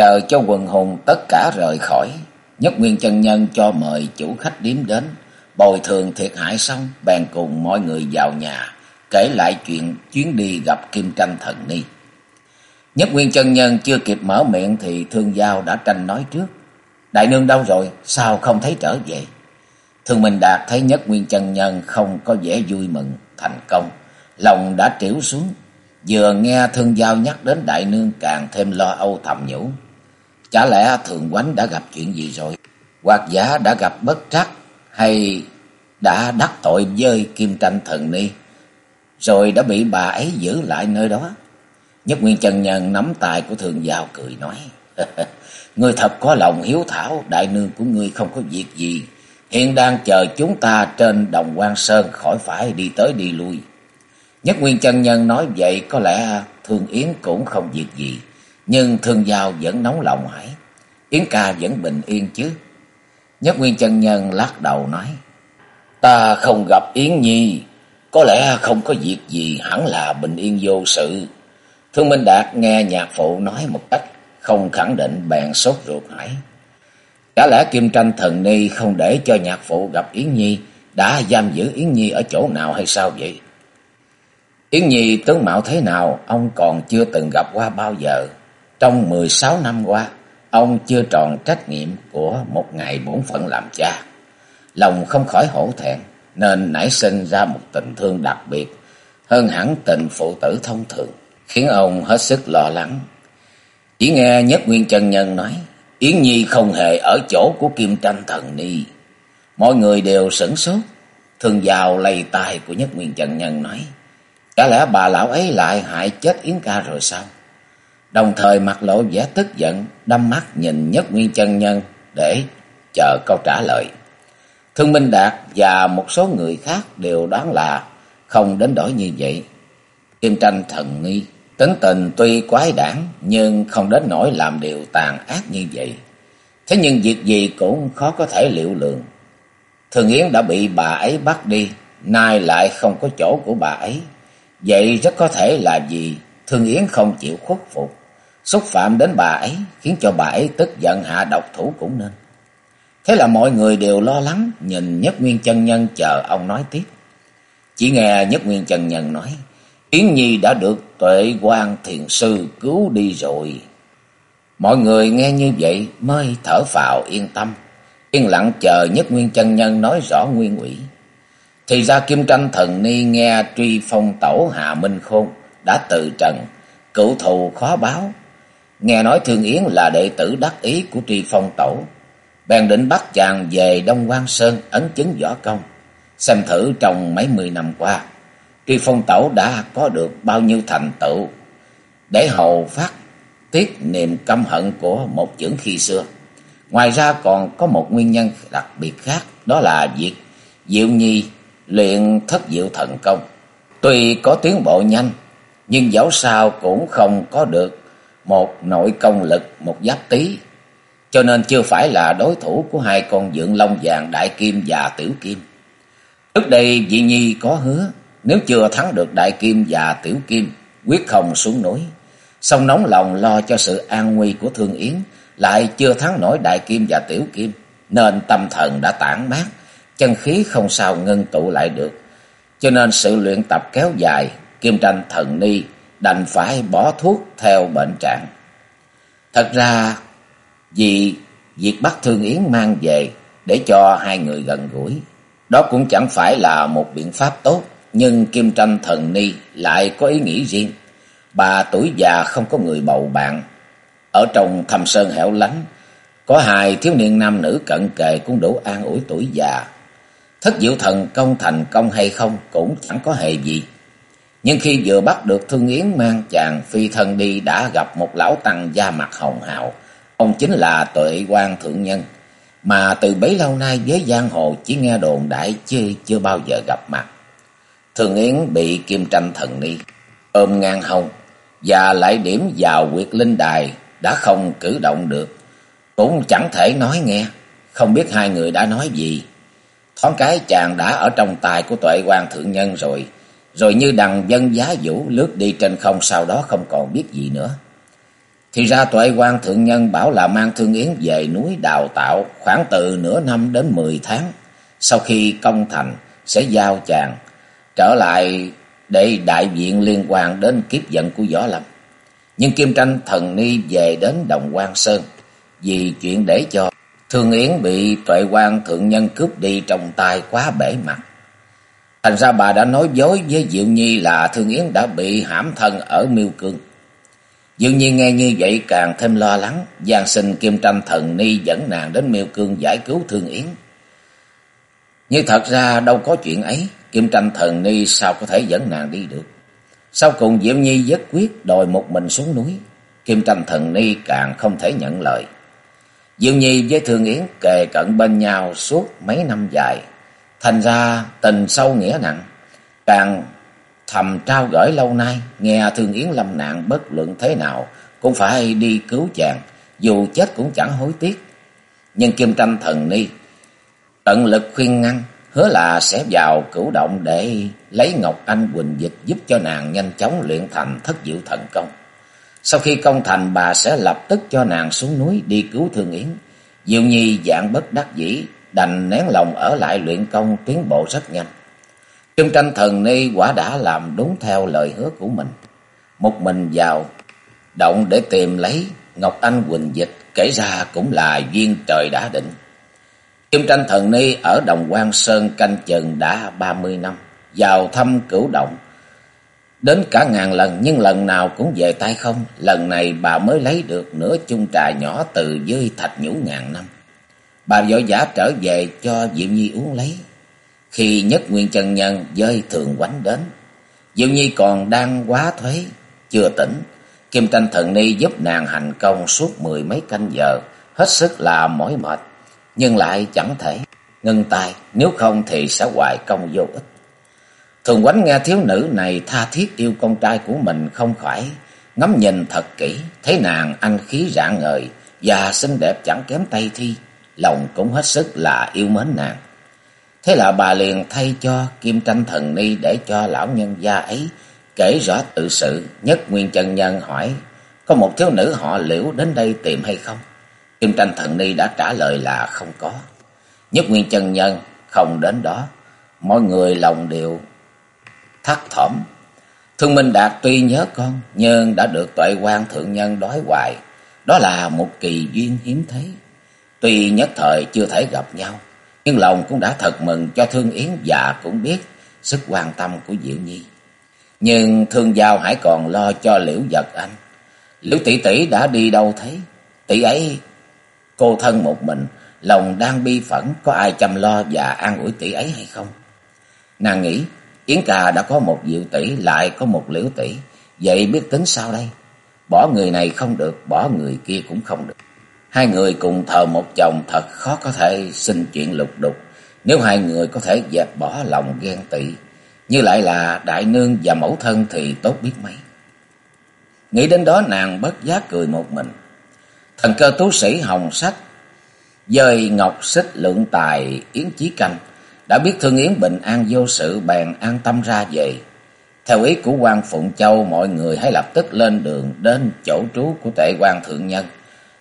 Chờ cho quần hùng tất cả rời khỏi, Nhất Nguyên chân Nhân cho mời chủ khách điếm đến, bồi thường thiệt hại xong, bèn cùng mọi người vào nhà, kể lại chuyện chuyến đi gặp Kim Tranh Thần Ni. Nhất Nguyên chân Nhân chưa kịp mở miệng thì Thương Giao đã tranh nói trước. Đại nương đâu rồi, sao không thấy trở về? Thương Minh Đạt thấy Nhất Nguyên chân Nhân không có vẻ vui mừng, thành công, lòng đã triểu xuống, Vừa nghe thương giao nhắc đến đại nương càng thêm lo âu thầm nhủ. Chả lẽ thường quánh đã gặp chuyện gì rồi? Hoặc giả đã gặp bất trắc hay đã đắc tội với kim tranh thần ni rồi đã bị bà ấy giữ lại nơi đó. Nhất Nguyên Trần Nhân nắm tay của thường giao cười nói. Ngươi thật có lòng hiếu thảo, đại nương của ngươi không có việc gì. Hiện đang chờ chúng ta trên đồng quan sơn khỏi phải đi tới đi lui. Nhất Nguyên chân nhân nói vậy có lẽ Thương Yến cũng không việc gì. Nhưng Thương Giao vẫn nóng lòng hãi. Yến ca vẫn bình yên chứ? Nhất Nguyên chân nhân lắc đầu nói. Ta không gặp Yến Nhi. Có lẽ không có việc gì hẳn là bình yên vô sự. Thương Minh Đạt nghe nhạc phụ nói một cách không khẳng định bèn sốt ruột hãi. Chả lẽ Kim Tranh Thần Ni không để cho nhạc phụ gặp Yến Nhi đã giam giữ Yến Nhi ở chỗ nào hay sao vậy? Yến Nhi tướng mạo thế nào, ông còn chưa từng gặp qua bao giờ. Trong mười sáu năm qua, ông chưa tròn trách nhiệm của một ngày bổn phận làm cha. Lòng không khỏi hổ thẹn, nên nảy sinh ra một tình thương đặc biệt, hơn hẳn tình phụ tử thông thường, khiến ông hết sức lo lắng. Chỉ nghe Nhất Nguyên chân Nhân nói, Yến Nhi không hề ở chỗ của Kim Tranh Thần Ni. Mọi người đều sửng sốt, thường vào lầy tài của Nhất Nguyên chân Nhân nói, Chả lẽ bà lão ấy lại hại chết Yến ca rồi sao? Đồng thời mặt lộ vẻ tức giận, đâm mắt nhìn Nhất Nguyên chân Nhân để chờ câu trả lời. Thương Minh Đạt và một số người khác đều đoán là không đến đổi như vậy. Kim tranh thần nghi, tính tình tuy quái đản nhưng không đến nỗi làm điều tàn ác như vậy. Thế nhưng việc gì cũng khó có thể liệu lượng. Thường Yến đã bị bà ấy bắt đi, nay lại không có chỗ của bà ấy. Vậy rất có thể là vì Thương Yến không chịu khuất phục, xúc phạm đến bà ấy, khiến cho bà ấy tức giận hạ độc thủ cũng nên. Thế là mọi người đều lo lắng, nhìn Nhất Nguyên chân Nhân chờ ông nói tiếp. Chỉ nghe Nhất Nguyên chân Nhân nói, Yến Nhi đã được tuệ quan thiền sư cứu đi rồi. Mọi người nghe như vậy mới thở phào yên tâm, yên lặng chờ Nhất Nguyên chân Nhân nói rõ nguyên ủy. Thì ra Kim Tranh Thần Ni nghe truy phong tẩu Hạ Minh Khôn đã từ trần, cựu thù khó báo. Nghe nói Thương Yến là đệ tử đắc ý của tri phong tẩu. Bèn định bắt chàng về Đông Quan Sơn ấn chứng võ công. Xem thử trong mấy mươi năm qua, tri phong tẩu đã có được bao nhiêu thành tựu để hầu phát tiết niềm căm hận của một chưởng khi xưa. Ngoài ra còn có một nguyên nhân đặc biệt khác, đó là việc Diệu Nhi luyện thất diệu thần công. Tuy có tiến bộ nhanh, nhưng dẫu sao cũng không có được một nội công lực, một giáp tí. Cho nên chưa phải là đối thủ của hai con dưỡng long vàng đại kim và tiểu kim. Trước đây dị nhi có hứa, nếu chưa thắng được đại kim và tiểu kim, quyết không xuống núi. Xong nóng lòng lo cho sự an nguy của Thương Yến, lại chưa thắng nổi đại kim và tiểu kim, nên tâm thần đã tản mát, chân khí không sao ngưng tụ lại được. Cho nên sự luyện tập kéo dài, Kim Tranh thần ni đành phải bỏ thuốc theo bệnh trạng. Thật ra, vì việc bắt Thương Yến mang về để cho hai người gần gũi, đó cũng chẳng phải là một biện pháp tốt, nhưng Kim Tranh thần ni lại có ý nghĩ riêng. Bà tuổi già không có người bầu bạn, ở trong thầm sơn hẻo lánh, có hai thiếu niên nam nữ cận kề cũng đủ an ủi tuổi già. Thất diệu thần công thành công hay không cũng chẳng có hề gì. Nhưng khi vừa bắt được Thương Yến mang chàng phi thân đi đã gặp một lão tăng da mặt hồng hào. Ông chính là tuệ quan thượng nhân, mà từ bấy lâu nay với giang hồ chỉ nghe đồn đại chứ chưa bao giờ gặp mặt. Thương Yến bị kim tranh thần ni ôm ngang hông và lại điểm vào quyệt linh đài đã không cử động được. Cũng chẳng thể nói nghe, không biết hai người đã nói gì. Thoáng cái chàng đã ở trong tài của tuệ quan thượng nhân rồi, rồi như đằng dân giá vũ lướt đi trên không sau đó không còn biết gì nữa. Thì ra tuệ quan thượng nhân bảo là mang thương yến về núi đào tạo khoảng từ nửa năm đến mười tháng. Sau khi công thành, sẽ giao chàng trở lại để đại diện liên quan đến kiếp giận của Võ Lâm. Nhưng Kim Tranh thần ni về đến Đồng Quan Sơn vì chuyện để cho Thương Yến bị tuệ quan thượng nhân cướp đi trong tay quá bể mặt. Thành ra bà đã nói dối với Diệu Nhi là Thương Yến đã bị hãm thân ở Miêu Cương. Diệu Nhi nghe như vậy càng thêm lo lắng, Giang sinh Kim Tranh thần ni dẫn nàng đến Miêu Cương giải cứu Thương Yến. Nhưng thật ra đâu có chuyện ấy, Kim Tranh thần ni sao có thể dẫn nàng đi được. Sau cùng Diệu Nhi dứt quyết đòi một mình xuống núi, Kim Tranh thần ni càng không thể nhận lời. Diệu Nhi với Thương Yến kề cận bên nhau suốt mấy năm dài, thành ra tình sâu nghĩa nặng, càng thầm trao gửi lâu nay, nghe Thương Yến lâm nạn bất luận thế nào cũng phải đi cứu chàng, dù chết cũng chẳng hối tiếc. Nhưng Kim Tranh thần ni tận lực khuyên ngăn, hứa là sẽ vào cửu động để lấy Ngọc Anh Quỳnh Dịch giúp cho nàng nhanh chóng luyện thành thất diệu thần công. Sau khi công thành bà sẽ lập tức cho nàng xuống núi đi cứu Thương Yến. Diệu Nhi dạng bất đắc dĩ, đành nén lòng ở lại luyện công tiến bộ rất nhanh. Trương tranh thần ni quả đã làm đúng theo lời hứa của mình. Một mình vào động để tìm lấy Ngọc Anh Quỳnh Dịch kể ra cũng là duyên trời đã định. Kim tranh thần ni ở Đồng Quan Sơn canh chừng đã ba mươi năm, vào thăm cửu động Đến cả ngàn lần nhưng lần nào cũng về tay không. Lần này bà mới lấy được nửa chung trà nhỏ từ dưới thạch nhũ ngàn năm. Bà vội vã trở về cho Diệu Nhi uống lấy. Khi nhất nguyên chân nhân dơi thường quánh đến. Diệu Nhi còn đang quá thuế, chưa tỉnh. Kim tranh thần ni giúp nàng hành công suốt mười mấy canh giờ. Hết sức là mỏi mệt. Nhưng lại chẳng thể ngưng tay. Nếu không thì sẽ hoài công vô ích. Thường quánh nghe thiếu nữ này tha thiết yêu con trai của mình không khỏi, ngắm nhìn thật kỹ, thấy nàng anh khí rạng ngời và xinh đẹp chẳng kém tay Thi, lòng cũng hết sức là yêu mến nàng. Thế là bà liền thay cho Kim Tranh Thần Ni để cho lão nhân gia ấy kể rõ tự sự, nhất nguyên chân nhân hỏi, có một thiếu nữ họ liễu đến đây tìm hay không? Kim Tranh Thần Ni đã trả lời là không có. Nhất nguyên chân nhân không đến đó, mọi người lòng đều thắt thỏm. Thương Minh Đạt tuy nhớ con, nhưng đã được tuệ quan thượng nhân đói hoài. Đó là một kỳ duyên hiếm thấy. Tuy nhất thời chưa thể gặp nhau, nhưng lòng cũng đã thật mừng cho Thương Yến và cũng biết sức quan tâm của Diệu Nhi. Nhưng Thương Giao hãy còn lo cho Liễu Giật Anh. Liễu tỷ tỷ đã đi đâu thế? Tỷ ấy cô thân một mình, lòng đang bi phẫn, có ai chăm lo và an ủi tỷ ấy hay không? Nàng nghĩ Yến Cà đã có một diệu tỷ, lại có một liễu tỷ. Vậy biết tính sao đây? Bỏ người này không được, bỏ người kia cũng không được. Hai người cùng thờ một chồng thật khó có thể xin chuyện lục đục. Nếu hai người có thể dẹp bỏ lòng ghen tị, như lại là đại nương và mẫu thân thì tốt biết mấy. Nghĩ đến đó nàng bất giác cười một mình. Thần cơ tú sĩ hồng sách, dời ngọc xích lượng tài yến chí canh, đã biết Thương Yến bình an vô sự bèn an tâm ra về. Theo ý của quan Phụng Châu, mọi người hãy lập tức lên đường đến chỗ trú của tệ quan thượng nhân,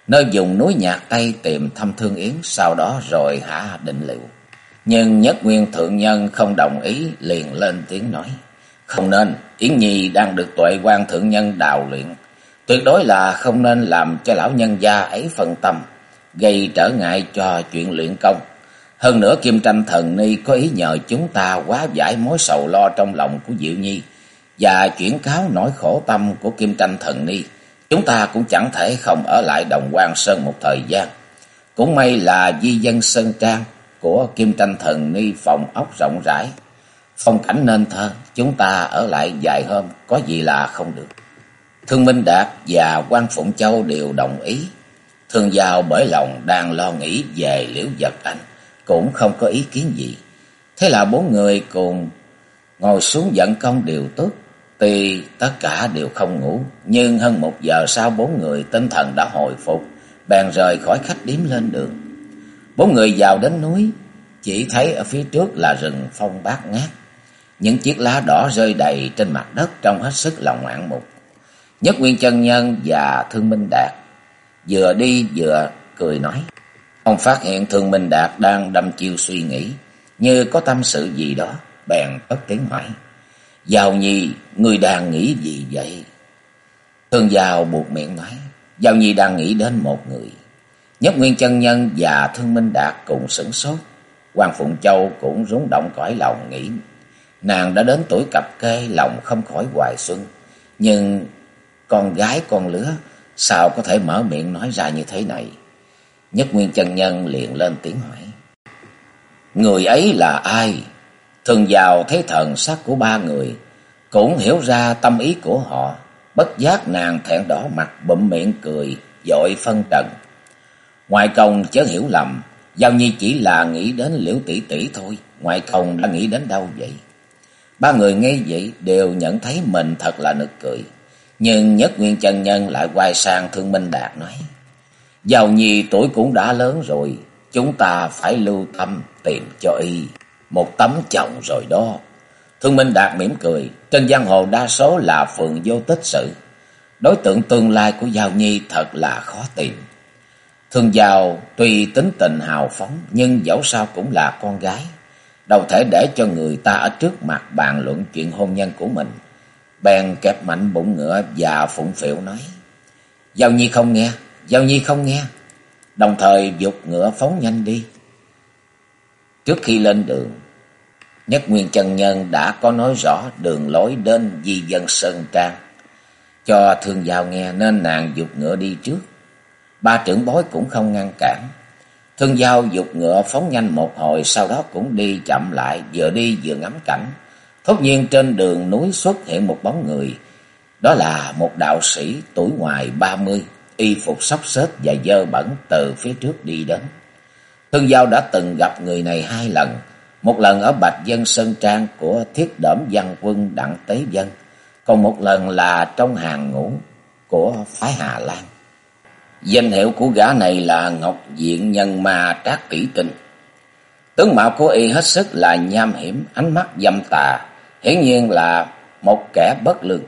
nơi dùng núi nhạc Tây tìm thăm Thương Yến, sau đó rồi hạ định liệu. Nhưng nhất nguyên thượng nhân không đồng ý, liền lên tiếng nói. Không nên, Yến Nhi đang được tuệ quan thượng nhân đào luyện. Tuyệt đối là không nên làm cho lão nhân gia ấy phân tâm, gây trở ngại cho chuyện luyện công. Hơn nữa Kim Tranh Thần Ni có ý nhờ chúng ta quá giải mối sầu lo trong lòng của Diệu Nhi và chuyển cáo nỗi khổ tâm của Kim Tranh Thần Ni. Chúng ta cũng chẳng thể không ở lại Đồng Quan Sơn một thời gian. Cũng may là di dân Sơn Trang của Kim Tranh Thần Ni phòng ốc rộng rãi. Phong cảnh nên thơ, chúng ta ở lại vài hôm, có gì là không được. Thương Minh Đạt và quan Phụng Châu đều đồng ý. Thương Giao bởi lòng đang lo nghĩ về Liễu Vật Anh, cũng không có ý kiến gì. Thế là bốn người cùng ngồi xuống dẫn công điều tước. Tuy tất cả đều không ngủ, nhưng hơn một giờ sau bốn người tinh thần đã hồi phục, bèn rời khỏi khách điếm lên đường. Bốn người vào đến núi, chỉ thấy ở phía trước là rừng phong bát ngát. Những chiếc lá đỏ rơi đầy trên mặt đất trông hết sức lòng ngoạn mục. Nhất Nguyên chân Nhân và Thương Minh Đạt vừa đi vừa cười nói. Ông phát hiện Thương Minh Đạt đang đâm chiêu suy nghĩ, như có tâm sự gì đó, bèn cất tiếng hỏi. Giao Nhi, người đang nghĩ gì vậy? Thương Giao buộc miệng nói. Giao Nhi đang nghĩ đến một người. Nhất Nguyên chân Nhân và Thương Minh Đạt cùng sửng sốt. Hoàng Phụng Châu cũng rúng động cõi lòng nghĩ. Nàng đã đến tuổi cặp kê, lòng không khỏi hoài xuân. Nhưng con gái con lứa, sao có thể mở miệng nói ra như thế này? Nhất Nguyên chân Nhân liền lên tiếng hỏi. Người ấy là ai? Thường vào thấy thần sắc của ba người, cũng hiểu ra tâm ý của họ. Bất giác nàng thẹn đỏ mặt bụm miệng cười, dội phân trần. Ngoại công chớ hiểu lầm, Giao Nhi chỉ là nghĩ đến liễu tỷ tỷ thôi, ngoại công đã nghĩ đến đâu vậy? Ba người nghe vậy đều nhận thấy mình thật là nực cười. Nhưng nhất nguyên chân nhân lại quay sang thương minh đạt nói. Giao Nhi tuổi cũng đã lớn rồi, chúng ta phải lưu tâm tìm cho y một tấm chồng rồi đó. Thương Minh Đạt mỉm cười, trên giang hồ đa số là phường vô tích sự. Đối tượng tương lai của Giao Nhi thật là khó tìm. Thương Giao tuy tính tình hào phóng nhưng dẫu sao cũng là con gái. Đâu thể để cho người ta ở trước mặt bàn luận chuyện hôn nhân của mình. Bèn kẹp mạnh bụng ngựa và phụng phịu nói. Giao Nhi không nghe, Giao Nhi không nghe. Đồng thời dục ngựa phóng nhanh đi. Trước khi lên đường, Nhất Nguyên Chân Nhân đã có nói rõ đường lối đến Di Dân Sơn Trang. Cho Thương Giao nghe nên nàng dục ngựa đi trước. Ba trưởng bối cũng không ngăn cản. Thương Giao dục ngựa phóng nhanh một hồi sau đó cũng đi chậm lại vừa đi vừa ngắm cảnh. Thốt nhiên trên đường núi xuất hiện một bóng người. Đó là một đạo sĩ tuổi ngoài ba mươi, y phục sóc xếch và dơ bẩn từ phía trước đi đến. Thương Giao đã từng gặp người này hai lần, một lần ở Bạch Dân Sơn Trang của thiết đẩm văn quân Đặng Tế Dân, còn một lần là trong hàng ngũ của phái Hà Lan. Danh hiệu của gã này là Ngọc Diện Nhân Ma Trác Tỷ Tinh. Tướng mạo của y hết sức là nham hiểm, ánh mắt dâm tà, hiển nhiên là một kẻ bất lương.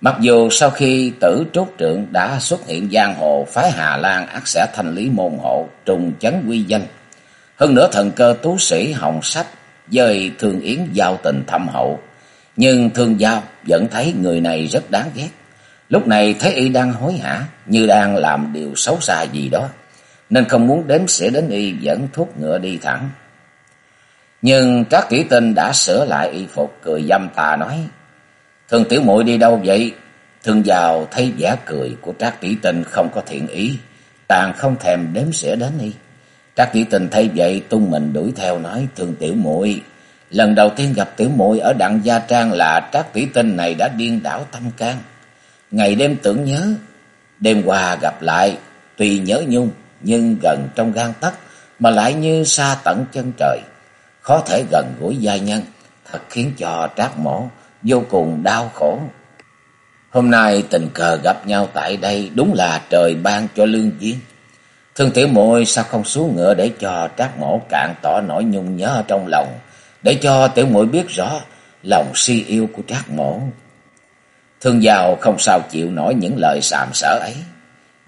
Mặc dù sau khi tử trúc trượng đã xuất hiện giang hồ phái Hà Lan ác sẽ thành lý môn hộ, trùng chấn quy danh. Hơn nữa thần cơ tú sĩ hồng sách, dời thường yến giao tình thâm hậu. Nhưng thương giao vẫn thấy người này rất đáng ghét. Lúc này thấy y đang hối hả, như đang làm điều xấu xa gì đó. Nên không muốn đếm sẽ đến y dẫn thuốc ngựa đi thẳng. Nhưng các kỹ Tinh đã sửa lại y phục cười dâm tà nói. Thường tiểu muội đi đâu vậy? Thường vào thấy vẻ cười của Trác tỷ Tinh không có thiện ý. Tàn không thèm đếm xỉa đến y. Trác tỷ Tinh thấy vậy tung mình đuổi theo nói. Thường tiểu muội lần đầu tiên gặp tiểu muội ở đặng gia trang là Trác tỷ Tinh này đã điên đảo tâm can. Ngày đêm tưởng nhớ, đêm qua gặp lại, tuy nhớ nhung nhưng gần trong gan tấc mà lại như xa tận chân trời khó thể gần gũi giai nhân, thật khiến cho Trác Mỗ vô cùng đau khổ. Hôm nay tình cờ gặp nhau tại đây đúng là trời ban cho lương duyên. Thương tiểu muội sao không xuống ngựa để cho Trác Mổ cạn tỏ nỗi nhung nhớ trong lòng, để cho tiểu muội biết rõ lòng si yêu của Trác Mổ. Thương giàu không sao chịu nổi những lời sàm sỡ ấy.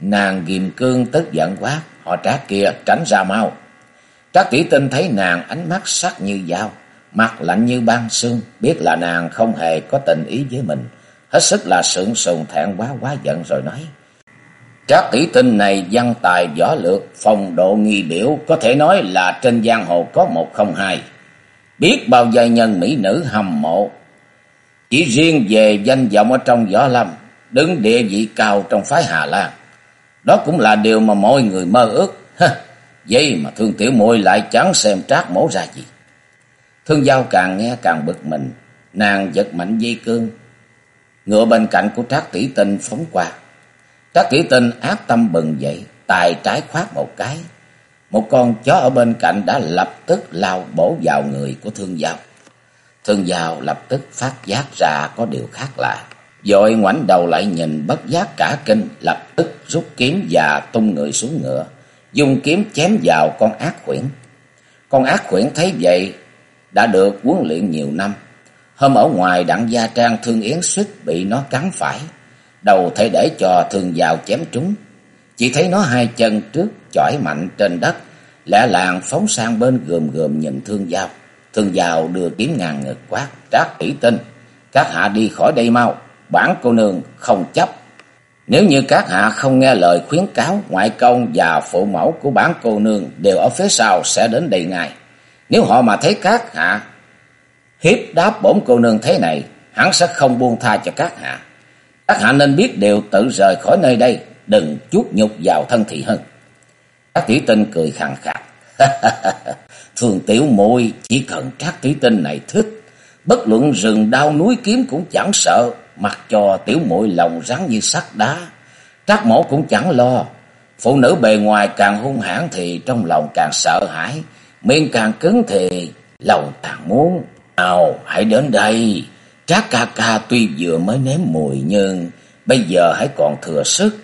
Nàng ghim cương tức giận quá, họ Trác kia tránh ra mau. Trác Tỷ Tinh thấy nàng ánh mắt sắc như dao, mặt lạnh như băng xương, biết là nàng không hề có tình ý với mình, hết sức là sượng sùng thẹn quá quá giận rồi nói. Trác Tỷ Tinh này văn tài võ lược, phong độ nghi biểu, có thể nói là trên giang hồ có một không hai. Biết bao giai nhân mỹ nữ hầm mộ, chỉ riêng về danh vọng ở trong võ lâm, đứng địa vị cao trong phái Hà Lan. Đó cũng là điều mà mọi người mơ ước. Ha, Vậy mà thương tiểu muội lại chẳng xem trác mổ ra gì. Thương Giao càng nghe càng bực mình, nàng giật mạnh dây cương, ngựa bên cạnh của Trác Tỷ Tinh phóng qua. Trác Tỷ Tinh ác tâm bừng dậy, tài trái khoát một cái. Một con chó ở bên cạnh đã lập tức lao bổ vào người của Thương Giao. Thương Giao lập tức phát giác ra có điều khác lạ. Rồi ngoảnh đầu lại nhìn bất giác cả kinh, lập tức rút kiếm và tung người xuống ngựa, dùng kiếm chém vào con ác khuyển. Con ác khuyển thấy vậy, đã được huấn luyện nhiều năm. Hôm ở ngoài đặng gia trang thương yến suýt bị nó cắn phải, đầu thể để cho thương vào chém trúng. Chỉ thấy nó hai chân trước chỏi mạnh trên đất, Lẽ làng phóng sang bên gườm gườm nhìn thương giao. Thương giao đưa kiếm ngàn ngực quát, trác tỷ tinh, các hạ đi khỏi đây mau, bản cô nương không chấp. Nếu như các hạ không nghe lời khuyến cáo, ngoại công và phụ mẫu của bản cô nương đều ở phía sau sẽ đến đây ngài. Nếu họ mà thấy các hạ hiếp đáp bổn cô nương thế này, hắn sẽ không buông tha cho các hạ. Các hạ nên biết đều tự rời khỏi nơi đây, đừng chút nhục vào thân thị hơn. Các tỷ tinh cười khàn khạc. Thường tiểu muội chỉ cần các tỷ tinh này thích, bất luận rừng đao núi kiếm cũng chẳng sợ, mặc cho tiểu muội lòng rắn như sắt đá. Trác mổ cũng chẳng lo, phụ nữ bề ngoài càng hung hãn thì trong lòng càng sợ hãi, miệng càng cứng thì lòng càng muốn. Nào, hãy đến đây. Trác ca ca tuy vừa mới nếm mùi nhưng bây giờ hãy còn thừa sức.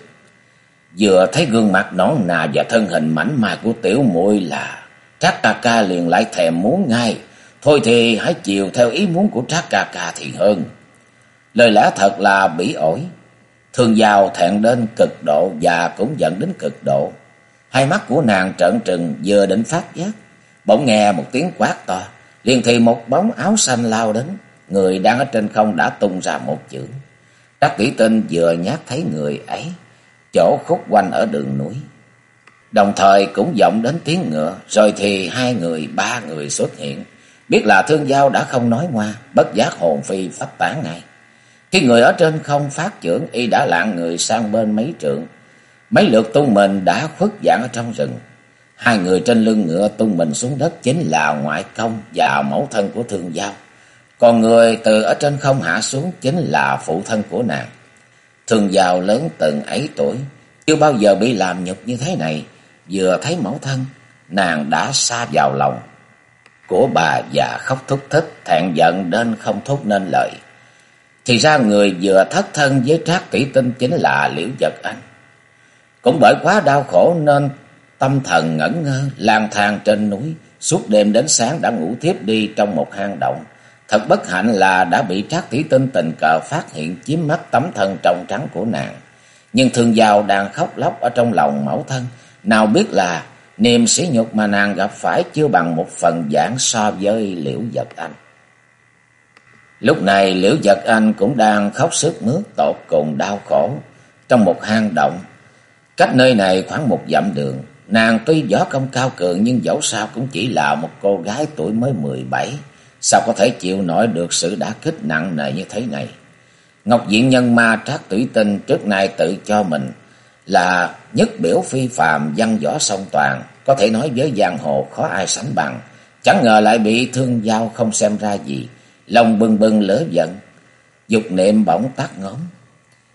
Vừa thấy gương mặt nõn nà và thân hình mảnh mai của tiểu muội là Trác ca ca liền lại thèm muốn ngay. Thôi thì hãy chiều theo ý muốn của Trác ca ca thì hơn. Lời lẽ thật là bỉ ổi. Thường giàu thẹn đến cực độ và cũng giận đến cực độ. Hai mắt của nàng trợn trừng vừa định phát giác. Bỗng nghe một tiếng quát to. Liền thì một bóng áo xanh lao đến. Người đang ở trên không đã tung ra một chữ. Trác kỹ tinh vừa nhát thấy người ấy. Chỗ khúc quanh ở đường núi. Đồng thời cũng vọng đến tiếng ngựa. Rồi thì hai người, ba người xuất hiện. Biết là thương giao đã không nói ngoa. Bất giác hồn phi phách tán ngay. Khi người ở trên không phát trưởng y đã lạng người sang bên mấy trượng. Mấy lượt tung mình đã khuất dạng ở trong rừng. Hai người trên lưng ngựa tung mình xuống đất chính là ngoại công và mẫu thân của thương giao. Còn người từ ở trên không hạ xuống chính là phụ thân của nàng. Thương giao lớn từng ấy tuổi, chưa bao giờ bị làm nhục như thế này. Vừa thấy mẫu thân, nàng đã xa vào lòng của bà và khóc thúc thích, thẹn giận đến không thốt nên lời. Thì ra người vừa thất thân với Trác Kỷ Tinh chính là Liễu Giật Anh. Cũng bởi quá đau khổ nên tâm thần ngẩn ngơ, lang thang trên núi, suốt đêm đến sáng đã ngủ thiếp đi trong một hang động. Thật bất hạnh là đã bị Trác tỷ Tinh tình cờ phát hiện chiếm mất tấm thân trong trắng của nàng. Nhưng thương giao đang khóc lóc ở trong lòng mẫu thân, nào biết là niềm sỉ nhục mà nàng gặp phải chưa bằng một phần giảng so với Liễu vật Anh. Lúc này Liễu vật Anh cũng đang khóc sức mướt tột cùng đau khổ trong một hang động. Cách nơi này khoảng một dặm đường. Nàng tuy võ công cao cường nhưng dẫu sao cũng chỉ là một cô gái tuổi mới mười bảy. Sao có thể chịu nổi được sự đả kích nặng nề như thế này? Ngọc Diện Nhân Ma Trác Tủy Tinh trước nay tự cho mình là nhất biểu phi phàm văn võ song toàn, có thể nói với giang hồ khó ai sánh bằng. Chẳng ngờ lại bị thương giao không xem ra gì lòng bừng bừng lửa giận, dục niệm bỗng tắt ngóm.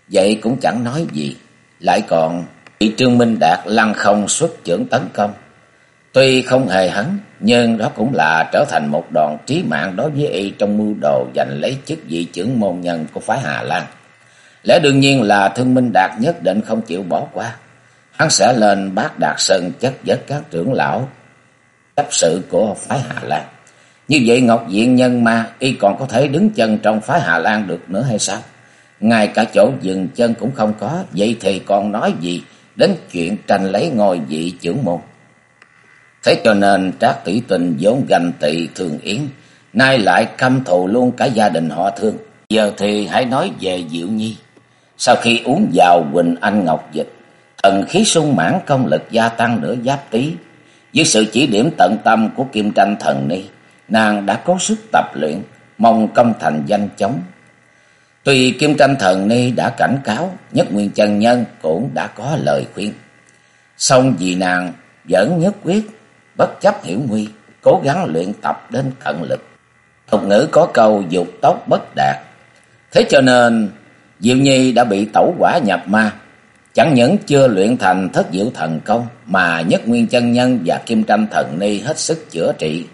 Vậy cũng chẳng nói gì, lại còn bị Trương Minh Đạt lăng không xuất trưởng tấn công. Tuy không hề hắn, nhưng đó cũng là trở thành một đòn trí mạng đối với y trong mưu đồ giành lấy chức vị trưởng môn nhân của phái Hà Lan. Lẽ đương nhiên là Thương Minh Đạt nhất định không chịu bỏ qua. Hắn sẽ lên bác Đạt Sơn chất vấn các trưởng lão chấp sự của phái Hà Lan. Như vậy Ngọc Diện Nhân Ma y còn có thể đứng chân trong phái Hà Lan được nữa hay sao? Ngay cả chỗ dừng chân cũng không có, vậy thì còn nói gì đến chuyện tranh lấy ngôi vị trưởng môn? Thế cho nên Trác Tỷ Tình vốn ganh tị thường yến, nay lại căm thù luôn cả gia đình họ thương. Giờ thì hãy nói về Diệu Nhi. Sau khi uống vào Quỳnh Anh Ngọc Dịch, thần khí sung mãn công lực gia tăng nửa giáp tí, với sự chỉ điểm tận tâm của Kim Tranh Thần Ni, nàng đã có sức tập luyện, mong công thành danh chóng. Tuy Kim Tranh Thần Ni đã cảnh cáo, Nhất Nguyên Chân Nhân cũng đã có lời khuyên. Xong vì nàng vẫn nhất quyết, bất chấp hiểu nguy, cố gắng luyện tập đến cận lực. Tục ngữ có câu dục tốc bất đạt. Thế cho nên Diệu Nhi đã bị tẩu quả nhập ma. Chẳng những chưa luyện thành thất diệu thần công mà nhất nguyên chân nhân và kim tranh thần ni hết sức chữa trị.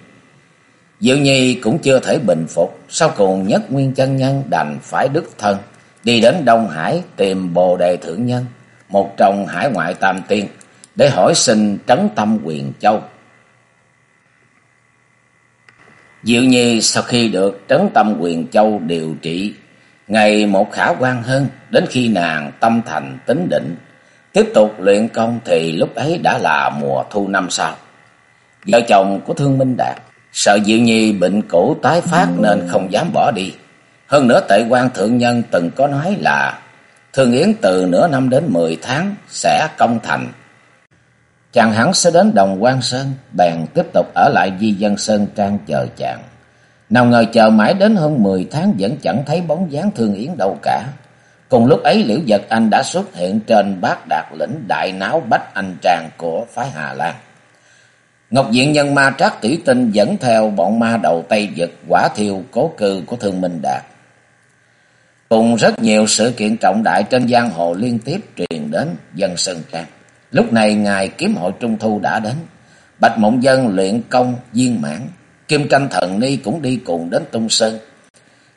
Diệu Nhi cũng chưa thể bình phục, sau cùng nhất nguyên chân nhân đành phải đứt thân, đi đến Đông Hải tìm Bồ Đề Thượng Nhân, một trong hải ngoại tam tiên, để hỏi xin trấn tâm quyền châu. Diệu Nhi sau khi được trấn tâm quyền châu điều trị, ngày một khả quan hơn, đến khi nàng tâm thành tính định, tiếp tục luyện công thì lúc ấy đã là mùa thu năm sau. Vợ chồng của Thương Minh Đạt sợ Diệu Nhi bệnh cũ tái phát nên không dám bỏ đi. Hơn nữa tệ quan thượng nhân từng có nói là Thương Yến từ nửa năm đến mười tháng sẽ công thành. Chàng hắn sẽ đến Đồng Quan Sơn, bèn tiếp tục ở lại Di Dân Sơn Trang chờ chàng. Nào ngờ chờ mãi đến hơn mười tháng vẫn chẳng thấy bóng dáng Thương Yến đâu cả. Cùng lúc ấy Liễu Giật Anh đã xuất hiện trên bát đạt lĩnh đại náo Bách Anh Trang của phái Hà Lan. Ngọc Diện Nhân Ma Trác Tỷ Tinh dẫn theo bọn ma đầu Tây giật quả thiêu cố cư của Thương Minh Đạt. Cùng rất nhiều sự kiện trọng đại trên giang hồ liên tiếp truyền đến dân Sơn Trang. Lúc này ngày kiếm hội Trung Thu đã đến. Bạch Mộng Dân luyện công viên mãn. Kim Tranh Thần Ni cũng đi cùng đến Tung Sơn.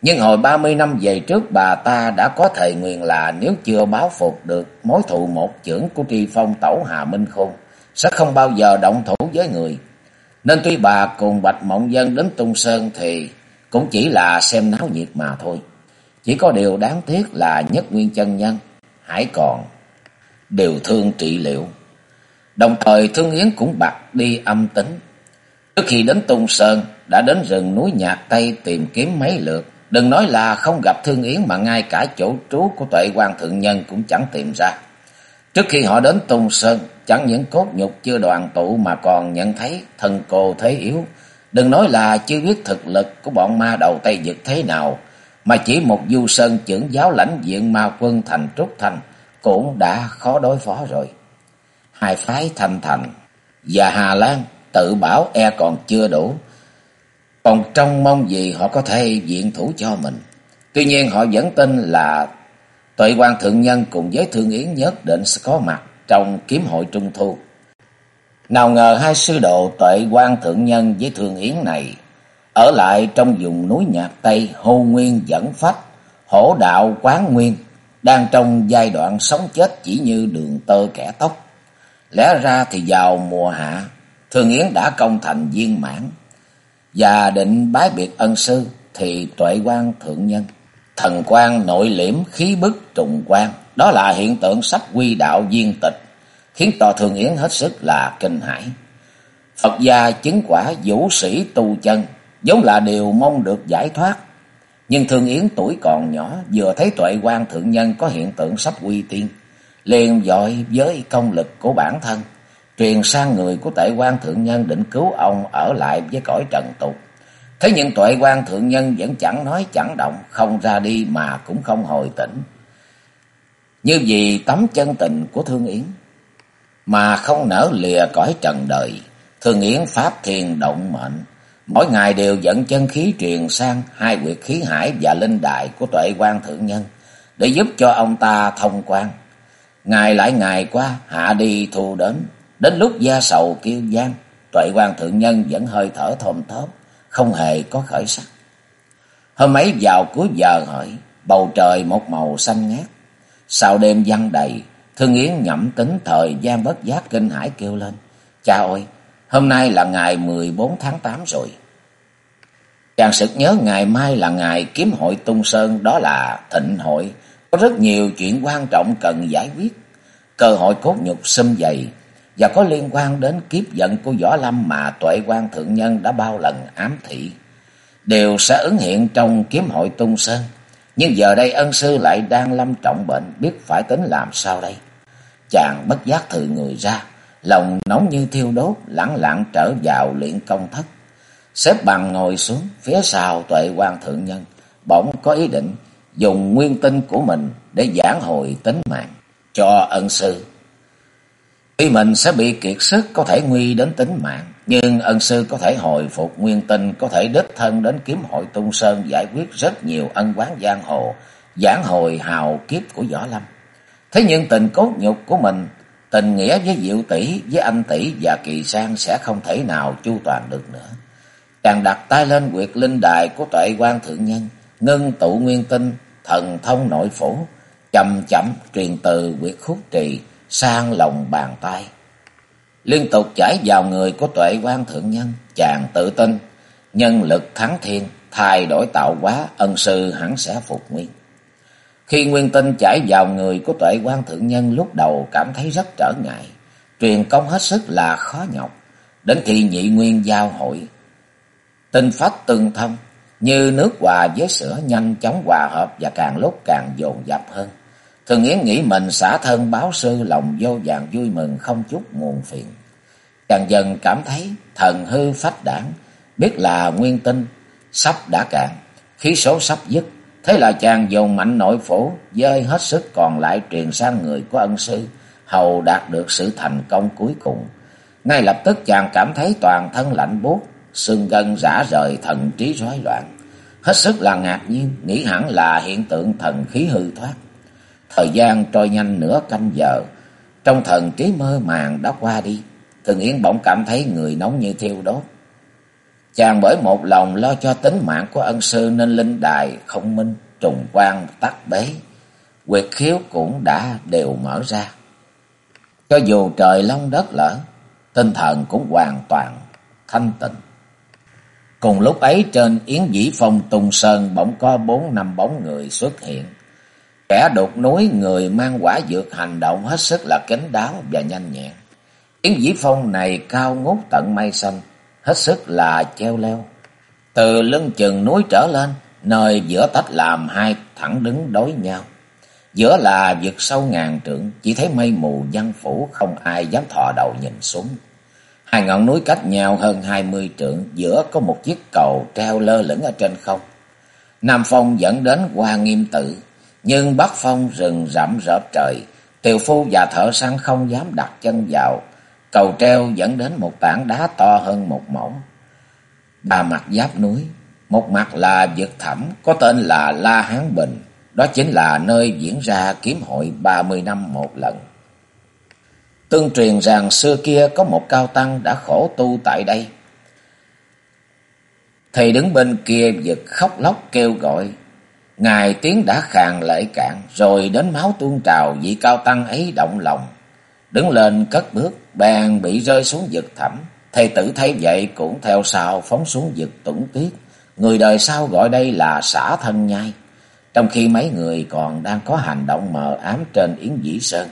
Nhưng hồi ba mươi năm về trước bà ta đã có thề nguyện là nếu chưa báo phục được mối thù một trưởng của tri phong tẩu Hà Minh Khôn, sẽ không bao giờ động thủ với người. Nên tuy bà cùng Bạch Mộng Dân đến Tung Sơn thì cũng chỉ là xem náo nhiệt mà thôi. Chỉ có điều đáng tiếc là nhất nguyên chân nhân, hãy còn đều thương trị liệu. Đồng thời Thương Yến cũng bạc đi âm tính. Trước khi đến Tung Sơn, đã đến rừng núi Nhạc Tây tìm kiếm mấy lượt. Đừng nói là không gặp Thương Yến mà ngay cả chỗ trú của tuệ quan thượng nhân cũng chẳng tìm ra. Trước khi họ đến Tung Sơn, chẳng những cốt nhục chưa đoàn tụ mà còn nhận thấy thân cô thế yếu. Đừng nói là chưa biết thực lực của bọn ma đầu Tây Dực thế nào, mà chỉ một du sơn trưởng giáo lãnh diện ma quân thành Trúc Thành cũng đã khó đối phó rồi. Hai phái Thanh Thành và Hà Lan tự bảo e còn chưa đủ, còn trong mong gì họ có thể diện thủ cho mình. Tuy nhiên họ vẫn tin là Tuệ quan thượng nhân cùng với Thương Yến nhất định sẽ có mặt trong kiếm hội Trung Thu. Nào ngờ hai sư đồ Tuệ quan thượng nhân với Thương Yến này ở lại trong vùng núi Nhạc Tây hô nguyên dẫn phách, hổ đạo quán nguyên, đang trong giai đoạn sống chết chỉ như đường tơ kẻ tóc. Lẽ ra thì vào mùa hạ, Thương Yến đã công thành viên mãn, và định bái biệt ân sư thì tuệ quan thượng nhân. Thần quan nội liễm khí bức trùng quan, đó là hiện tượng sắp quy đạo viên tịch, khiến tòa Thường Yến hết sức là kinh hãi. Phật gia chứng quả vũ sĩ tu chân, vốn là điều mong được giải thoát. Nhưng thường Yến tuổi còn nhỏ, vừa thấy tuệ quan thượng nhân có hiện tượng sắp quy tiên, liền dội với công lực của bản thân, truyền sang người của tệ quan thượng nhân định cứu ông ở lại với cõi trần tục. Thế nhưng tuệ quan thượng nhân vẫn chẳng nói chẳng động, không ra đi mà cũng không hồi tỉnh. Như vì tấm chân tình của Thương Yến, mà không nở lìa cõi trần đời, Thương Yến pháp thiền động mệnh, mỗi ngày đều dẫn chân khí truyền sang hai quyệt khí hải và linh đài của tuệ quan thượng nhân, để giúp cho ông ta thông quan. Ngày lại ngày qua, hạ đi thu đến, đến lúc gia sầu kêu gian, tuệ quan thượng nhân vẫn hơi thở thồm thóp, không hề có khởi sắc. Hôm ấy vào cuối giờ hỏi, bầu trời một màu xanh ngát. Sau đêm văng đầy, Thương Yến nhậm tính thời gian bất giác kinh hải kêu lên. Cha ơi, hôm nay là ngày 14 tháng 8 rồi. Chàng sực nhớ ngày mai là ngày kiếm hội tung sơn, đó là thịnh hội. Có rất nhiều chuyện quan trọng cần giải quyết. Cơ hội cốt nhục xâm dày và có liên quan đến kiếp giận của Võ Lâm mà tuệ quan thượng nhân đã bao lần ám thị, đều sẽ ứng hiện trong kiếm hội tung sơn. Nhưng giờ đây ân sư lại đang lâm trọng bệnh, biết phải tính làm sao đây? Chàng bất giác thừ người ra, lòng nóng như thiêu đốt, lẳng lặng trở vào luyện công thất. Xếp bằng ngồi xuống, phía sau tuệ quan thượng nhân, bỗng có ý định dùng nguyên tinh của mình để giảng hồi tính mạng cho ân sư. Tuy mình sẽ bị kiệt sức có thể nguy đến tính mạng, Nhưng ân sư có thể hồi phục nguyên tinh, có thể đích thân đến kiếm hội tung sơn giải quyết rất nhiều ân quán giang hồ, giảng hồi hào kiếp của Võ Lâm. Thế nhưng tình cốt nhục của mình, tình nghĩa với Diệu tỷ với anh tỷ và Kỳ Sang sẽ không thể nào chu toàn được nữa. Chàng đặt tay lên quyệt linh đài của tuệ quan thượng nhân, ngưng tụ nguyên tinh, thần thông nội phủ, chậm chậm truyền từ quyệt khúc trì sang lòng bàn tay. Liên tục chảy vào người của tuệ quan thượng nhân, chàng tự tin, nhân lực thắng thiên, thay đổi tạo hóa, ân sư hẳn sẽ phục nguyên. Khi nguyên tinh chảy vào người của tuệ quan thượng nhân lúc đầu cảm thấy rất trở ngại, truyền công hết sức là khó nhọc, đến khi nhị nguyên giao hội. Tinh phách tương thông, như nước hòa với sữa nhanh chóng hòa hợp và càng lúc càng dồn dập hơn. Thường Yến nghĩ mình xả thân báo sư lòng vô vàng vui mừng không chút muộn phiền. càng dần cảm thấy thần hư phách đảng, biết là nguyên tinh, sắp đã cạn, khí số sắp dứt. Thế là chàng dùng mạnh nội phủ, dơi hết sức còn lại truyền sang người của ân sư, hầu đạt được sự thành công cuối cùng. Ngay lập tức chàng cảm thấy toàn thân lạnh buốt, xương gân rã rời thần trí rối loạn. Hết sức là ngạc nhiên, nghĩ hẳn là hiện tượng thần khí hư thoát. Thời gian trôi nhanh nửa canh giờ, trong thần trí mơ màng đã qua đi. Thường Yến bỗng cảm thấy người nóng như thiêu đốt. Chàng bởi một lòng lo cho tính mạng của ân sư nên linh đài không minh, trùng quan tắt bế. Quyệt khiếu cũng đã đều mở ra. Cho dù trời long đất lở, tinh thần cũng hoàn toàn thanh tịnh. Cùng lúc ấy trên Yến Dĩ Phong Tùng Sơn bỗng có bốn năm bóng người xuất hiện. Kẻ đột núi người mang quả dược hành động hết sức là kín đáo và nhanh nhẹn. Yến Dĩ Phong này cao ngút tận mây xanh, hết sức là treo leo. Từ lưng chừng núi trở lên, nơi giữa tách làm hai thẳng đứng đối nhau. Giữa là vực sâu ngàn trượng, chỉ thấy mây mù văn phủ không ai dám thò đầu nhìn xuống. Hai ngọn núi cách nhau hơn hai mươi trượng, giữa có một chiếc cầu treo lơ lửng ở trên không. Nam Phong dẫn đến qua Nghiêm Tự, nhưng Bắc Phong rừng rậm rợp trời, tiều phu và thợ săn không dám đặt chân vào. Cầu treo dẫn đến một tảng đá to hơn một mẫu. Ba mặt giáp núi, một mặt là vực thẳm có tên là La Hán Bình, đó chính là nơi diễn ra kiếm hội ba mươi năm một lần. Tương truyền rằng xưa kia có một cao tăng đã khổ tu tại đây. Thầy đứng bên kia giật khóc lóc kêu gọi. Ngài tiếng đã khàn lại cạn, rồi đến máu tuôn trào, vị cao tăng ấy động lòng. Đứng lên cất bước, bèn bị rơi xuống vực thẳm. Thầy tử thấy vậy cũng theo sau phóng xuống vực tủng tiết. Người đời sau gọi đây là xã thân nhai. Trong khi mấy người còn đang có hành động mờ ám trên Yến Dĩ Sơn.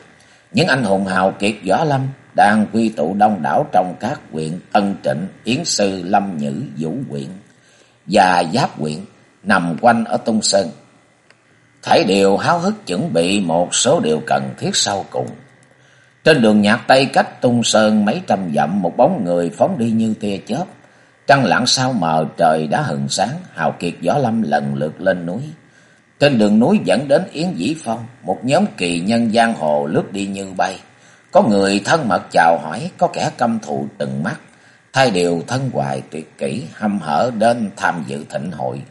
Những anh hùng hào kiệt võ lâm đang quy tụ đông đảo trong các huyện Ân Trịnh, Yến Sư, Lâm Nhữ, Vũ huyện và Giáp huyện nằm quanh ở Tung Sơn. Thải đều háo hức chuẩn bị một số điều cần thiết sau cùng. Trên đường nhạc Tây cách Tung Sơn mấy trăm dặm một bóng người phóng đi như tia chớp. Trăng lặng sao mờ trời đã hừng sáng, hào kiệt gió lâm lần lượt lên núi. Trên đường núi dẫn đến Yến Dĩ Phong, một nhóm kỳ nhân giang hồ lướt đi như bay. Có người thân mật chào hỏi, có kẻ căm thù từng mắt, thay đều thân hoài tuyệt kỹ, hâm hở đến tham dự thịnh hội.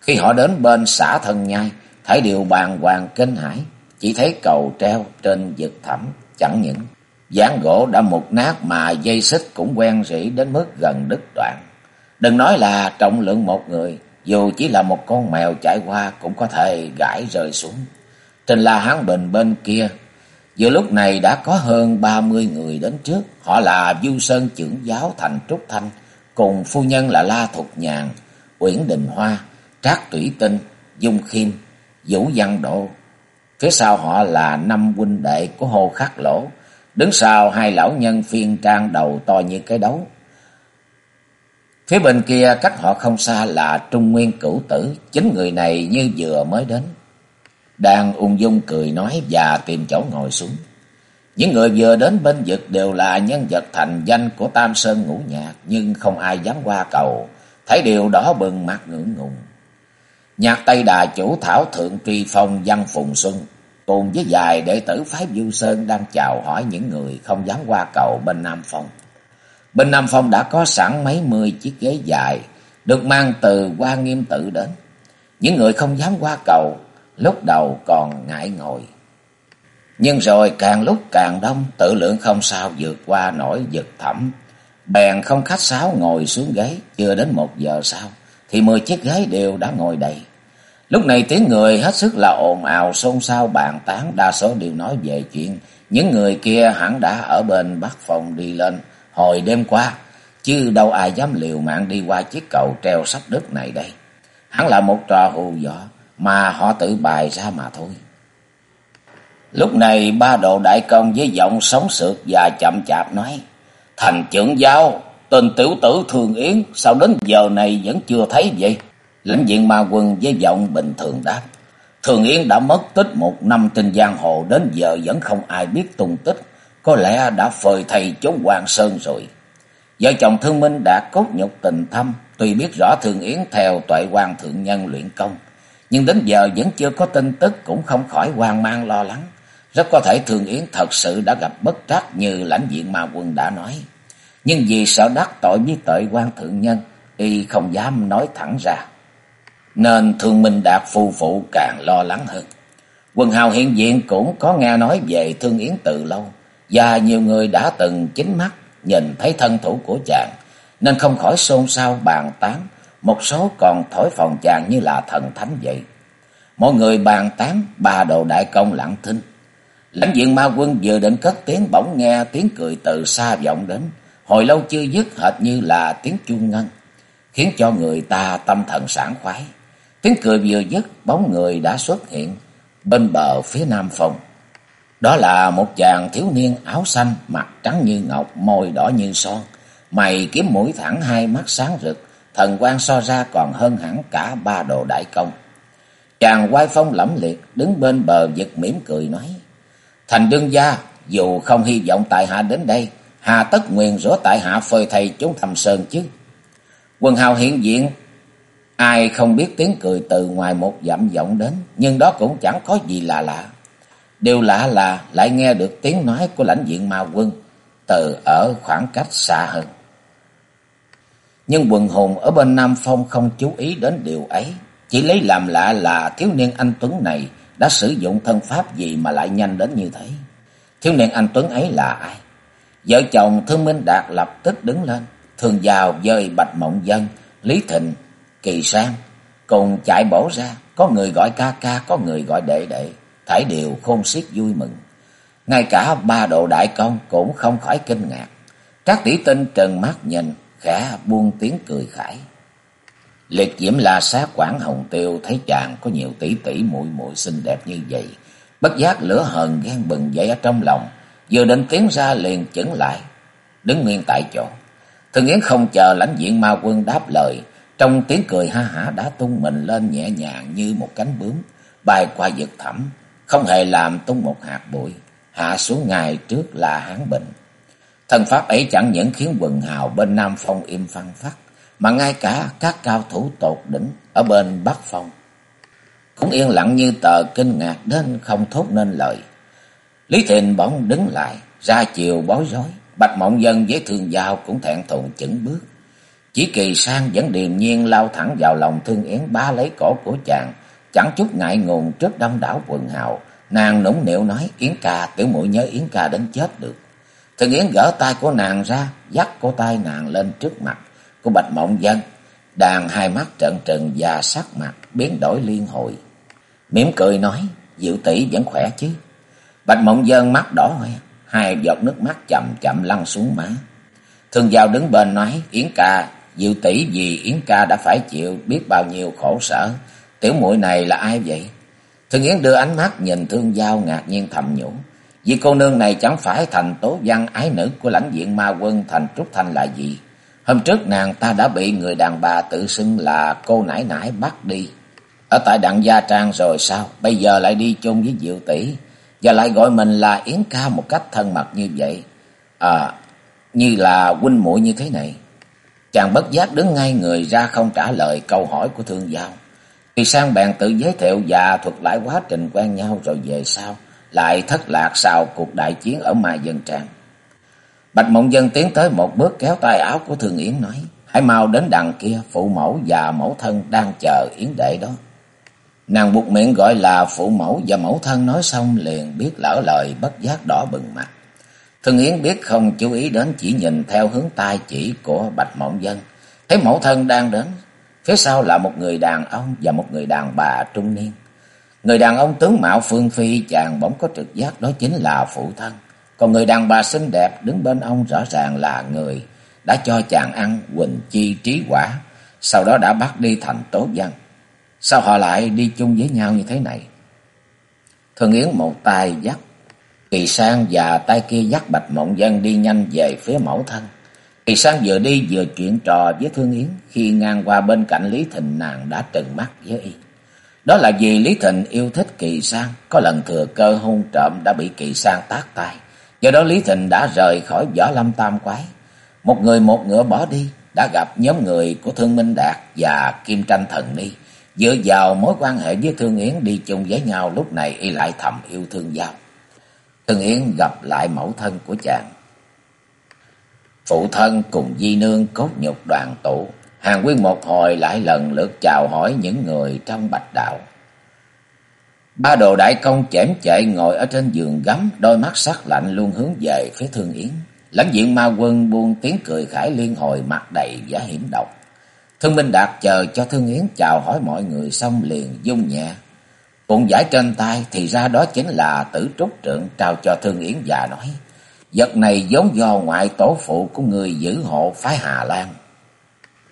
Khi họ đến bên xã thân nhai, thải điều bàn hoàng kinh hải, chỉ thấy cầu treo trên vực thẳm, chẳng những dáng gỗ đã mục nát mà dây xích cũng quen rỉ đến mức gần đứt đoạn. Đừng nói là trọng lượng một người, dù chỉ là một con mèo chạy qua cũng có thể gãi rơi xuống. Trên La Hán Bình bên kia, giữa lúc này đã có hơn ba mươi người đến trước. Họ là Du Sơn trưởng giáo Thành Trúc Thanh, cùng phu nhân là La Thục Nhàn, Uyển Đình Hoa, Trác Tủy Tinh, Dung Khiêm, Vũ Văn Độ. Phía sau họ là năm huynh đệ của Hồ Khắc Lỗ, đứng sau hai lão nhân phiên trang đầu to như cái đấu. Phía bên kia cách họ không xa là Trung Nguyên Cửu Tử, chính người này như vừa mới đến. Đang ung dung cười nói và tìm chỗ ngồi xuống. Những người vừa đến bên vực đều là nhân vật thành danh của Tam Sơn Ngũ Nhạc, nhưng không ai dám qua cầu, thấy điều đó bừng mặt ngưỡng ngùng. Nhạc Tây Đà chủ Thảo Thượng Tri Phong Văn Phùng Xuân, cùng với vài đệ tử phái Du Sơn đang chào hỏi những người không dám qua cầu bên Nam Phong. Bên Nam Phong đã có sẵn mấy mươi chiếc ghế dài, được mang từ qua nghiêm tự đến. Những người không dám qua cầu, lúc đầu còn ngại ngồi. Nhưng rồi càng lúc càng đông, tự lượng không sao vượt qua nổi giật thẩm Bèn không khách sáo ngồi xuống ghế, chưa đến một giờ sau, thì mười chiếc ghế đều đã ngồi đầy. Lúc này tiếng người hết sức là ồn ào, xôn xao bàn tán, đa số đều nói về chuyện những người kia hẳn đã ở bên bắc phòng đi lên hồi đêm qua, chứ đâu ai dám liều mạng đi qua chiếc cầu treo sắp đất này đây. Hẳn là một trò hù dọa mà họ tự bài ra mà thôi. Lúc này ba độ đại công với giọng sống sượt và chậm chạp nói, Thành trưởng giáo, tên tiểu tử Thường Yến, sao đến giờ này vẫn chưa thấy vậy? Lãnh diện ma quân với giọng bình thường đáp. Thường Yến đã mất tích một năm trên giang hồ đến giờ vẫn không ai biết tung tích. Có lẽ đã phơi thầy chốn Hoàng Sơn rồi. Vợ chồng Thương Minh đã cốt nhục tình thâm. Tuy biết rõ Thường Yến theo tuệ quan thượng nhân luyện công. Nhưng đến giờ vẫn chưa có tin tức cũng không khỏi hoang mang lo lắng. Rất có thể Thường Yến thật sự đã gặp bất trắc như lãnh diện ma quân đã nói. Nhưng vì sợ đắc tội với tội quan thượng nhân, y không dám nói thẳng ra nên Thương Minh Đạt phu phụ càng lo lắng hơn. Quần hào hiện diện cũng có nghe nói về Thương Yến từ lâu, và nhiều người đã từng chính mắt nhìn thấy thân thủ của chàng, nên không khỏi xôn xao bàn tán, một số còn thổi phòng chàng như là thần thánh vậy. Mọi người bàn tán ba đồ đại công lặng thinh. Lãnh diện ma quân vừa định cất tiếng bỗng nghe tiếng cười từ xa vọng đến, hồi lâu chưa dứt hệt như là tiếng chuông ngân, khiến cho người ta tâm thần sảng khoái. Tiếng cười vừa dứt, bóng người đã xuất hiện bên bờ phía nam phòng. Đó là một chàng thiếu niên áo xanh, mặt trắng như ngọc, môi đỏ như son, mày kiếm mũi thẳng hai mắt sáng rực, thần quan so ra còn hơn hẳn cả ba đồ đại công. Chàng quay phong lẫm liệt, đứng bên bờ giật mỉm cười nói, Thành đương gia, dù không hy vọng tại hạ đến đây, hà tất nguyện rửa tại hạ phơi thầy chúng thầm sơn chứ. Quần hào hiện diện Ai không biết tiếng cười từ ngoài một dặm vọng đến, nhưng đó cũng chẳng có gì lạ lạ. Điều lạ là lại nghe được tiếng nói của lãnh diện ma quân từ ở khoảng cách xa hơn. Nhưng quần hồn ở bên Nam Phong không chú ý đến điều ấy, chỉ lấy làm lạ là thiếu niên anh Tuấn này đã sử dụng thân pháp gì mà lại nhanh đến như thế. Thiếu niên anh Tuấn ấy là ai? Vợ chồng Thương Minh Đạt lập tức đứng lên, thường vào dơi Bạch Mộng Dân, Lý Thịnh Kỳ sang cùng chạy bổ ra, có người gọi ca ca, có người gọi đệ đệ, thảy đều khôn xiết vui mừng. Ngay cả ba độ đại công cũng không khỏi kinh ngạc. các tỷ tinh trần mắt nhìn, khẽ buông tiếng cười khải. Liệt diễm la sát quảng hồng tiêu thấy chàng có nhiều tỷ tỷ muội muội xinh đẹp như vậy. Bất giác lửa hờn ghen bừng dậy ở trong lòng, vừa định tiến ra liền chững lại, đứng nguyên tại chỗ. Thường Yến không chờ lãnh diện ma quân đáp lời, trong tiếng cười ha hả đã tung mình lên nhẹ nhàng như một cánh bướm, bay qua vực thẳm, không hề làm tung một hạt bụi, hạ xuống ngài trước là hán bình. Thần pháp ấy chẳng những khiến quần hào bên Nam Phong im phăng phát, mà ngay cả các cao thủ tột đỉnh ở bên Bắc Phong cũng yên lặng như tờ kinh ngạc đến không thốt nên lời. Lý Thịnh bỗng đứng lại, ra chiều bối rối, Bạch Mộng Dân với Thương Giao cũng thẹn thùng chững bước. Chỉ kỳ sang vẫn điềm nhiên lao thẳng vào lòng thương yến bá lấy cổ của chàng, chẳng chút ngại ngùng trước đông đảo quần hào. Nàng nũng nịu nói Yến ca, tiểu muội nhớ Yến ca đến chết được. Thương Yến gỡ tay của nàng ra, dắt cổ tay nàng lên trước mặt của Bạch Mộng Dân. Đàn hai mắt trận trừng và sắc mặt biến đổi liên hồi. mỉm cười nói, Diệu tỷ vẫn khỏe chứ. Bạch Mộng Dân mắt đỏ hoe, hai giọt nước mắt chậm chậm lăn xuống má. Thương Giao đứng bên nói, Yến ca, Diệu tỷ vì Yến ca đã phải chịu biết bao nhiêu khổ sở. Tiểu muội này là ai vậy? Thương Yến đưa ánh mắt nhìn Thương Giao ngạc nhiên thầm nhủ. Vì cô nương này chẳng phải thành tố văn ái nữ của lãnh diện ma quân thành Trúc Thanh là gì? Hôm trước nàng ta đã bị người đàn bà tự xưng là cô nãi nãi bắt đi. Ở tại đặng gia trang rồi sao? Bây giờ lại đi chung với Diệu tỷ và lại gọi mình là Yến ca một cách thân mật như vậy. À, như là huynh muội như thế này. Chàng bất giác đứng ngay người ra không trả lời câu hỏi của thương giao. Thì sang bèn tự giới thiệu và thuật lại quá trình quen nhau rồi về sau. Lại thất lạc sau cuộc đại chiến ở Mai Dân Trang. Bạch Mộng Dân tiến tới một bước kéo tay áo của Thương Yến nói. Hãy mau đến đằng kia, phụ mẫu và mẫu thân đang chờ Yến đệ đó. Nàng buộc miệng gọi là phụ mẫu và mẫu thân nói xong liền biết lỡ lời bất giác đỏ bừng mặt. Thương Yến biết không chú ý đến chỉ nhìn theo hướng tay chỉ của Bạch Mộng Dân. Thấy mẫu thân đang đến, phía sau là một người đàn ông và một người đàn bà trung niên. Người đàn ông tướng mạo phương phi chàng bỗng có trực giác đó chính là phụ thân. Còn người đàn bà xinh đẹp đứng bên ông rõ ràng là người đã cho chàng ăn quỳnh chi trí quả, sau đó đã bắt đi thành tố văn. Sao họ lại đi chung với nhau như thế này? Thường Yến một tay dắt Kỳ Sang và tay kia dắt Bạch Mộng Dân đi nhanh về phía mẫu thân. Kỳ Sang vừa đi vừa chuyện trò với Thương Yến khi ngang qua bên cạnh Lý Thịnh nàng đã trừng mắt với y. Đó là vì Lý Thịnh yêu thích Kỳ Sang, có lần thừa cơ hôn trộm đã bị Kỳ Sang tác tay. Do đó Lý Thịnh đã rời khỏi võ lâm tam quái. Một người một ngựa bỏ đi, đã gặp nhóm người của Thương Minh Đạt và Kim Tranh Thần Ni. Dựa vào mối quan hệ với Thương Yến đi chung với nhau lúc này y lại thầm yêu thương giao. Thương Yến gặp lại mẫu thân của chàng. Phụ thân cùng di nương cốt nhục đoàn tụ. Hàng Quyên một hồi lại lần lượt chào hỏi những người trong bạch đạo. Ba đồ đại công chém chạy ngồi ở trên giường gấm, đôi mắt sắc lạnh luôn hướng về phía Thương Yến. Lãnh diện ma quân buông tiếng cười khải liên hồi mặt đầy giả hiểm độc. Thương Minh Đạt chờ cho Thương Yến chào hỏi mọi người xong liền dung nhẹ. Cuộn giải trên tay thì ra đó chính là tử trúc trượng trao cho Thương Yến và nói. Vật này giống do ngoại tổ phụ của người giữ hộ phái Hà Lan.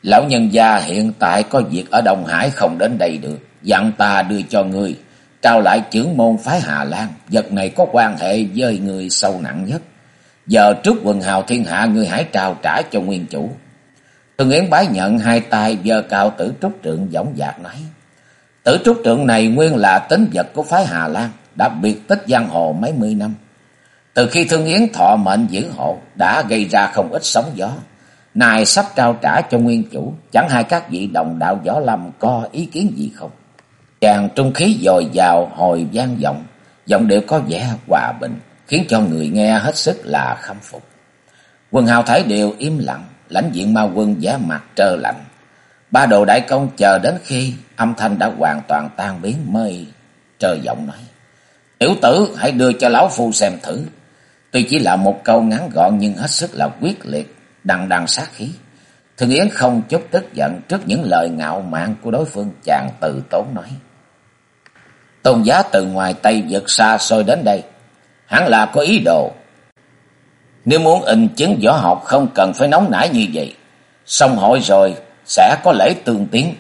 Lão nhân gia hiện tại có việc ở Đông Hải không đến đây được. Dặn ta đưa cho người Trao lại trưởng môn phái Hà Lan. Vật này có quan hệ với người sâu nặng nhất. Giờ trước quần hào thiên hạ người hãy trao trả cho nguyên chủ. Thương Yến bái nhận hai tay giơ cao tử trúc trượng dõng dạc nói. Tử trúc trượng này nguyên là tính vật của phái Hà Lan, đã biệt tích giang hồ mấy mươi năm. Từ khi Thương Yến thọ mệnh giữ hộ, đã gây ra không ít sóng gió. Này sắp trao trả cho nguyên chủ, chẳng hai các vị đồng đạo võ lâm có ý kiến gì không? Chàng trung khí dồi dào hồi gian vọng, giọng điệu có vẻ hòa bình, khiến cho người nghe hết sức là khâm phục. Quần hào thái đều im lặng, lãnh diện ma quân giả mặt trơ lạnh. Ba đồ đại công chờ đến khi âm thanh đã hoàn toàn tan biến mây trơ giọng nói. Tiểu tử hãy đưa cho lão phu xem thử. Tuy chỉ là một câu ngắn gọn nhưng hết sức là quyết liệt, đằng đằng sát khí. Thường Yến không chút tức giận trước những lời ngạo mạn của đối phương chàng từ tốn nói. Tôn giá từ ngoài Tây vượt xa xôi đến đây, hẳn là có ý đồ. Nếu muốn in chứng võ học, không cần phải nóng nảy như vậy. Xong hội rồi, sẽ có lễ tương tiến.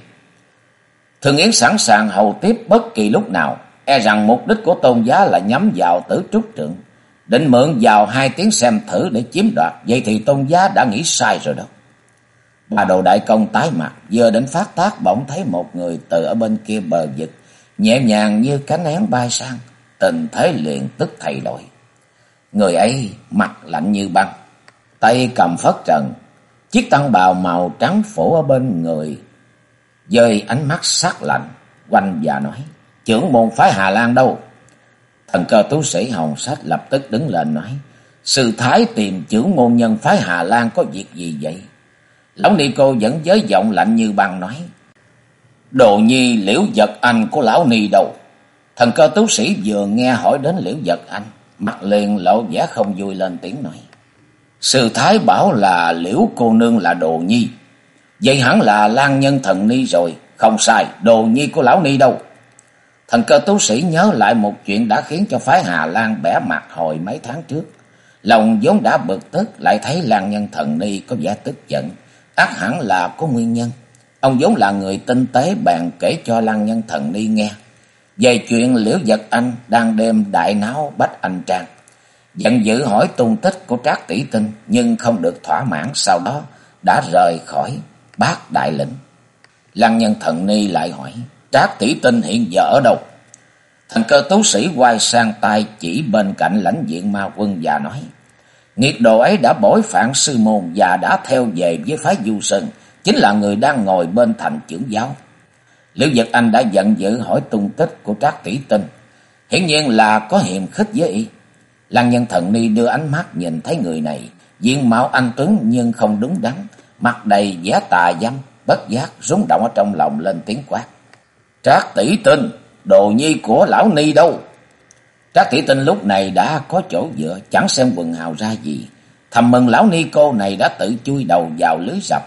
Thường Yến sẵn sàng hầu tiếp bất kỳ lúc nào. E rằng mục đích của tôn giá là nhắm vào tử trúc trượng. Định mượn vào hai tiếng xem thử để chiếm đoạt. Vậy thì tôn giá đã nghĩ sai rồi đó. Bà đồ đại công tái mặt. Vừa đến phát tác bỗng thấy một người từ ở bên kia bờ vực. Nhẹ nhàng như cánh én bay sang. Tình thế liền tức thay đổi. Người ấy mặt lạnh như băng. Tay cầm phất trần. Chiếc tăng bào màu trắng phủ ở bên người. Dơi ánh mắt sắc lạnh. Quanh và nói. Trưởng môn phái Hà Lan đâu? Thần cơ tú sĩ Hồng Sách lập tức đứng lên nói. Sư Thái tìm trưởng môn nhân phái Hà Lan có việc gì vậy? Lão Ni Cô vẫn với giọng lạnh như băng nói. Đồ nhi liễu vật anh của lão Ni đâu? Thần cơ tú sĩ vừa nghe hỏi đến liễu vật anh. Mặt liền lộ vẻ không vui lên tiếng nói. Sư Thái bảo là liễu cô nương là đồ nhi. Vậy hẳn là lan nhân thần ni rồi. Không sai, đồ nhi của lão ni đâu. Thần cơ tú sĩ nhớ lại một chuyện đã khiến cho phái Hà Lan bẻ mặt hồi mấy tháng trước. Lòng vốn đã bực tức lại thấy lan nhân thần ni có vẻ tức giận. ác hẳn là có nguyên nhân. Ông vốn là người tinh tế bàn kể cho lan nhân thần ni nghe. Về chuyện liễu vật anh đang đêm đại náo bách anh trang. Giận dữ hỏi tung tích của trác tỷ tinh nhưng không được thỏa mãn sau đó đã rời khỏi bác đại lĩnh. Lăng nhân thần ni lại hỏi trác tỷ tinh hiện giờ ở đâu? Thần cơ tú sĩ quay sang tay chỉ bên cạnh lãnh diện ma quân và nói Nghiệt đồ ấy đã bối phản sư môn và đã theo về với phái du sơn, chính là người đang ngồi bên thành trưởng giáo. Liễu Giật Anh đã giận dữ hỏi tung tích của Trác Tỷ Tinh. Hiển nhiên là có hiềm khích với y. Lăng nhân thần ni đưa ánh mắt nhìn thấy người này, diện mạo anh Tuấn nhưng không đúng đắn, mặt đầy vẻ tà dâm, bất giác rúng động ở trong lòng lên tiếng quát. Trác tỷ tinh, đồ nhi của lão ni đâu? Trác tỷ tinh lúc này đã có chỗ dựa, chẳng xem quần hào ra gì. Thầm mừng lão ni cô này đã tự chui đầu vào lưới sập.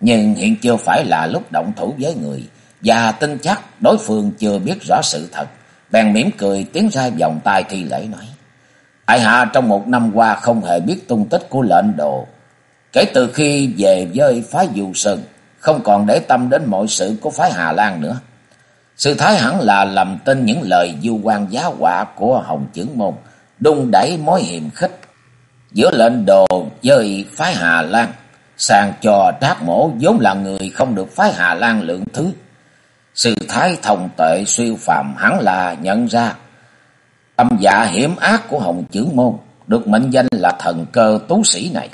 Nhưng hiện chưa phải là lúc động thủ với người, và tin chắc đối phương chưa biết rõ sự thật. Bèn mỉm cười tiến ra vòng tay thi lễ nói. Tại hạ trong một năm qua không hề biết tung tích của lệnh đồ. Kể từ khi về với phái dù sừng, không còn để tâm đến mọi sự của phái Hà Lan nữa. sự thái hẳn là lầm tin những lời du quan giá họa của Hồng Chưởng Môn, đung đẩy mối hiềm khích giữa lệnh đồ với phái Hà Lan, sàng cho trác mổ vốn là người không được phái Hà Lan lượng thứ. Sư thái thông tệ siêu phàm hẳn là nhận ra tâm dạ hiểm ác của Hồng chữ Môn, được mệnh danh là thần cơ tú sĩ này.